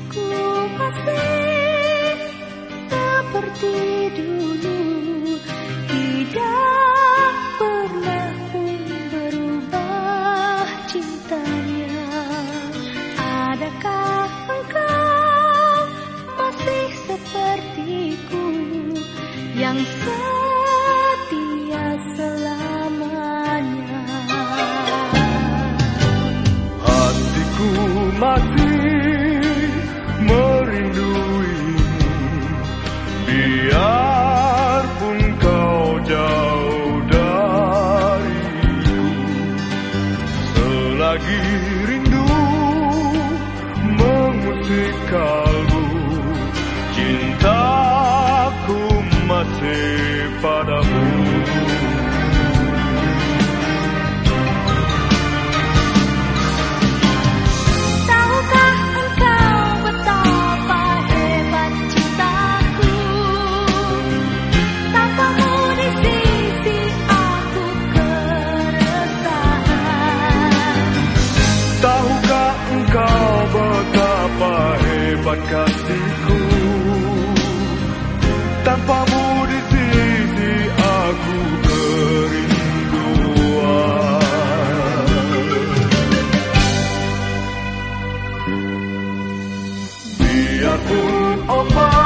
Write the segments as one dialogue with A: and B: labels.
A: Hatiku masih seperti dulu. Tidak pernah pun berubah cintanya. Adakah engkau masih sepertiku? Yang sama
B: tempat kasihku Tanpamu di sisi aku kerinduan Biarpun obat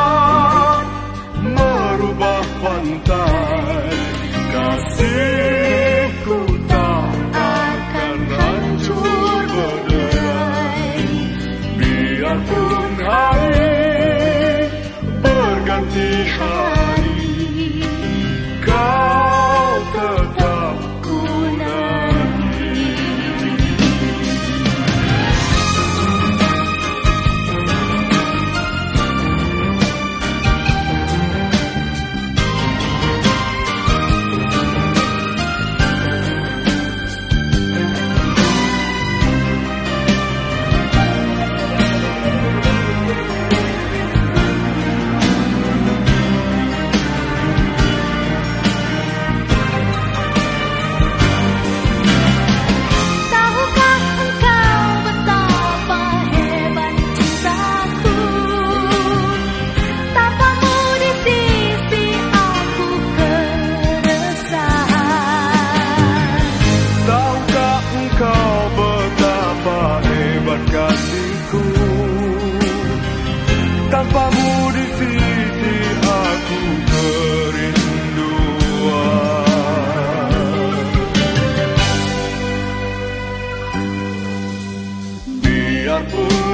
B: your.